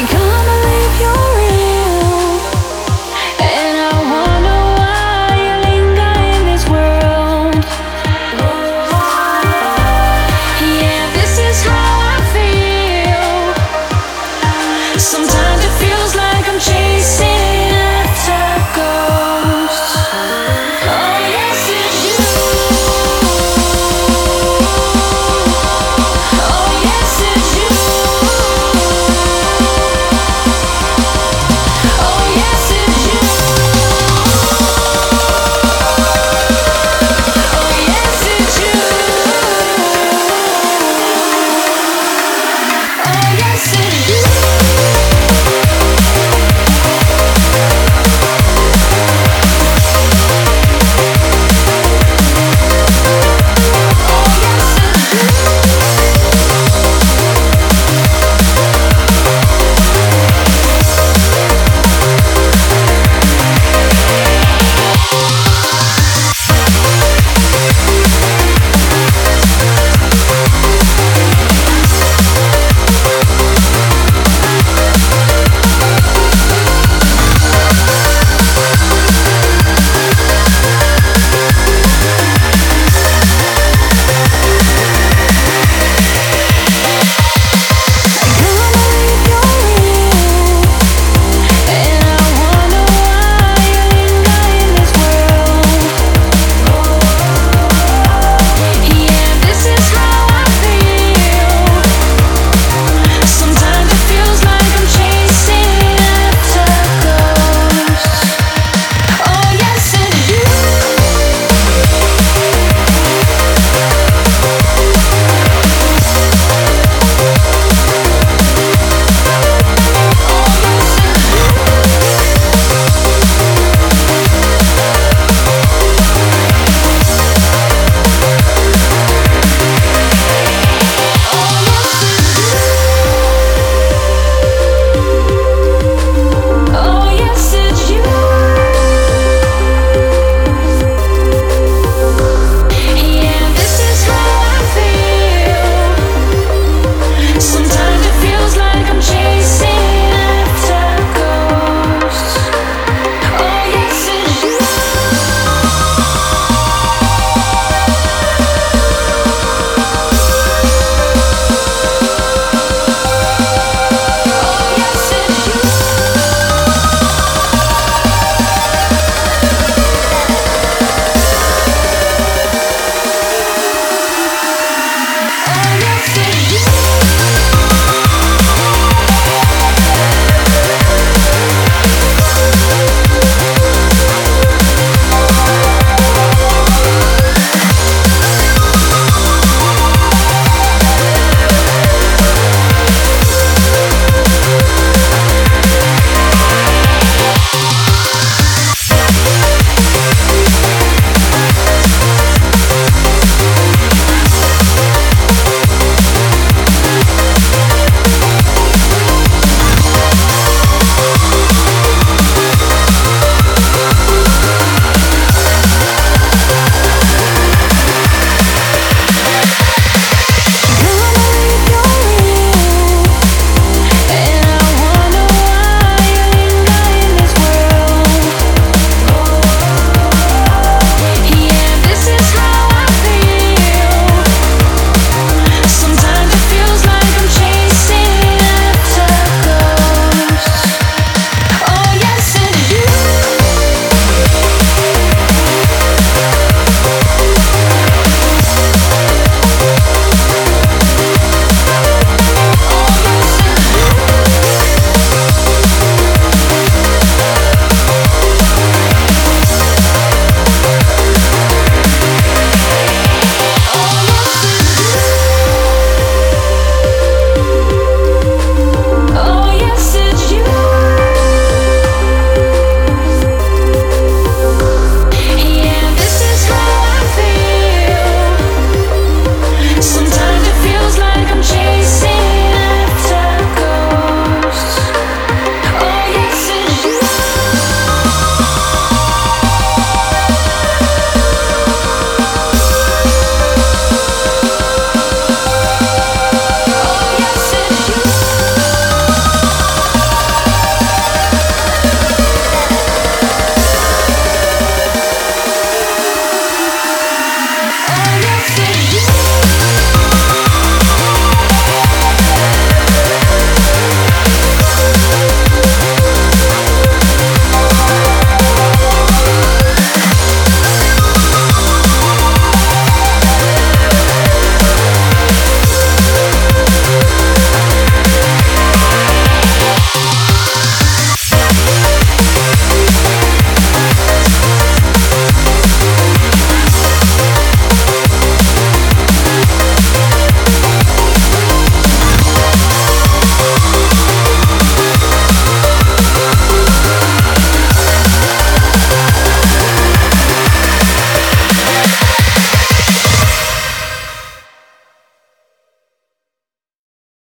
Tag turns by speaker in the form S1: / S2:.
S1: I can't